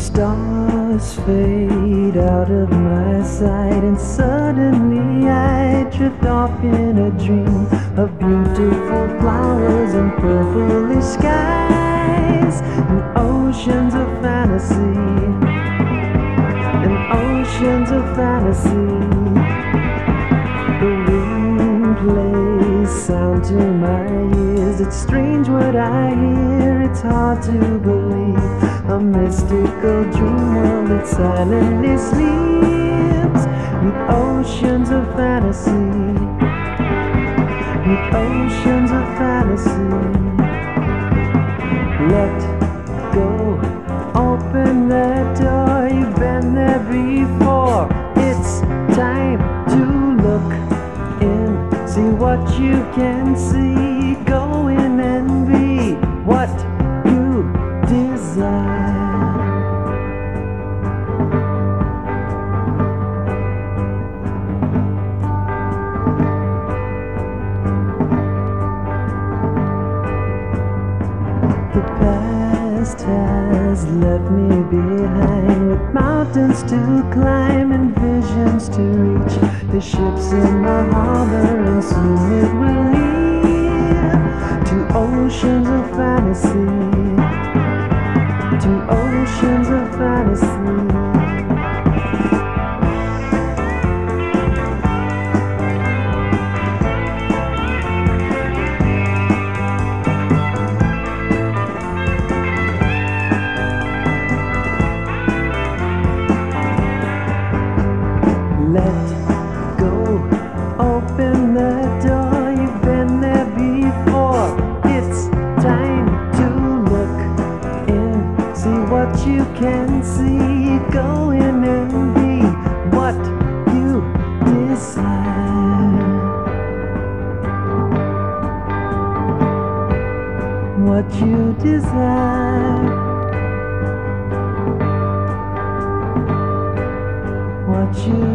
stars fade out of my sight, and suddenly I drift off in a dream of beautiful flowers and purplish skies and oceans of fantasy, and oceans of fantasy. The wind plays sound to my ears. It's strange what I hear. It's hard to believe mystical dream world that silently sleeps with oceans of fantasy. With oceans of fantasy. Let go, open that door. You've been there before. It's time to look in, see what you can see. Go in and be what you desire. Past has left me behind with mountains to climb and visions to reach. The ships in the harbor, and soon it will lead to oceans of fantasy. To oceans of fantasy. let go. Open the door, you've been there before. It's time to look in, see what you can see. Go in and be what you desire. What you desire. what you